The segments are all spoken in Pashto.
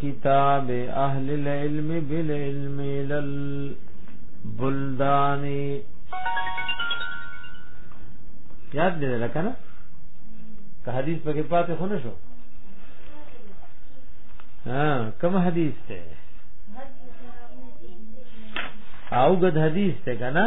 کتاب اهل العلم بالعلم للبلدان یاد دې لکه نه که حدیث پکې پاتې خو نه شو ها کوم حدیث ته او غد حدیث ته کنه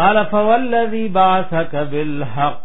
قال فوالذي بعثك بالحق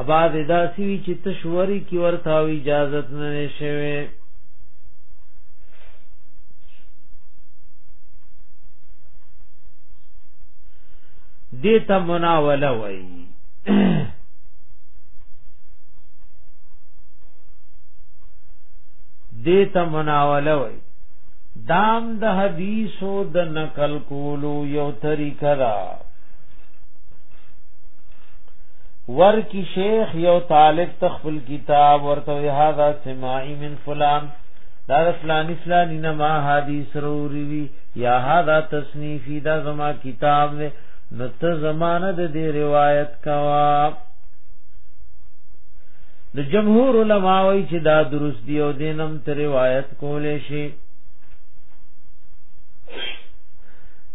اباز داسي وی چې تشوري کی ورته اجازه نه شوي دیتا مناوله وای دیتا مناوله وای دام د حدیثو د نقل کولو یو طریقه ده ور کی شیخ یو طالب تخفل کتاب ورته هاذا سماعی من فلان دا فلانی فلانی نه ما حدیث روری وی یا هاذا تصنیفی دا زما کتاب نه نو ته زمانه د دې روایت کوا د جمهور علما وی چې دا درست دی او دینم ته روایت کولې شي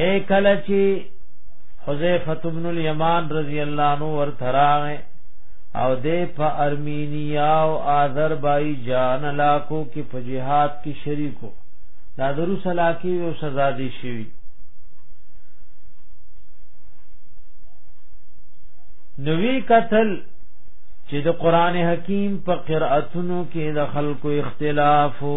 اے کله چې حذیفه ابن الیمان رضی الله عنه ورته راغی او د په ارمینیا او آذربایجان علاقو کې په جهاد کې شریکو دا درو سلاکی او سزا دي شوی نوی قتل چې د قران حکیم په قراتونو کې د خلکو اختلافو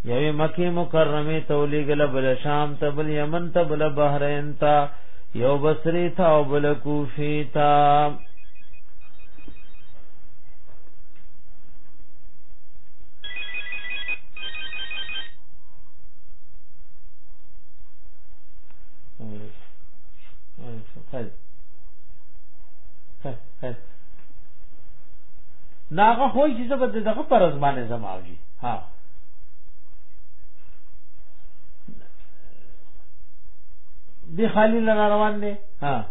یوی مکی مکرمی تولیگل بل شام تا بل یمن تا بل بحرین تا یو بصری تا او بل کوفی تا ناغه خو چې زبر دغه پر ځمانه زماوي ها دی خالی لنا روان دی ها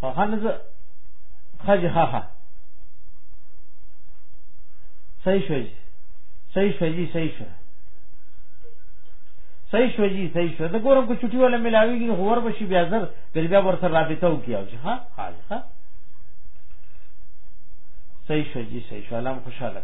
خانز خج ها ها صحیح شوی صحیح شوی جی صحیح شوی صحیح شوی جی صحیح شوی دا ګورم کو چټي ولا ملاویږي خو ور بشي بیا زر بل بیا ور سره رابطه وکیا چې ها حال ها صحیح شوی جی صحیح شوی الله خوشاله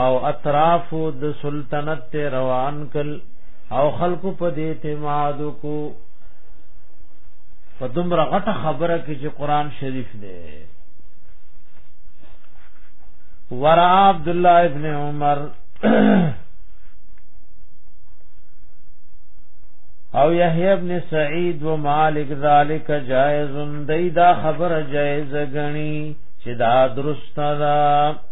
او اطراف د سلطنت ته روان کل او خلق په دې اعتماد کو په دومره غټه خبره کې چې قران شریف دی ورا عبد الله ابن عمر او یحیی ابن سعید و مالک ذالک جائز دی دا خبر جائز غنی چې دا درست ده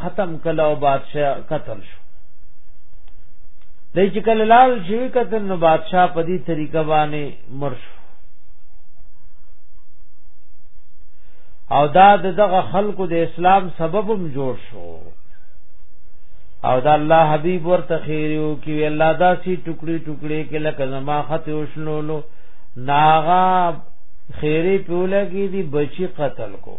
ختم کله او بادشاہ قتل شو دای چې کله لال شوی قتل نو بادشاہ په دې طریقه باندې مر شو او دا دغه خلکو د اسلام سببم جوړ شو او دا الله حبیب ورته خیرو کی الله دا سی ټوکړي ټوکړي کې لکه زما خط وشلولو ناغا خیری پیوله کی دی بچی قتل کو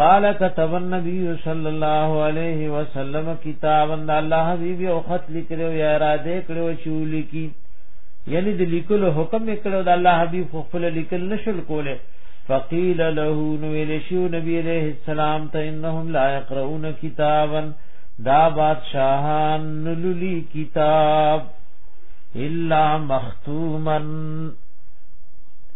قال كتب النبي صلى الله عليه وسلم كتابا الله حبيب او خط لیکلو یا اراده کړو چې ولیکي یعنی د لیکلو حکم کړو د الله حبيب خپل لیکل نشل کوله فقيل له نو ویل شو نبی عليه السلام ته انهم لا يقرؤون كتابا دا بادشاہان نللی کتاب الا مختومن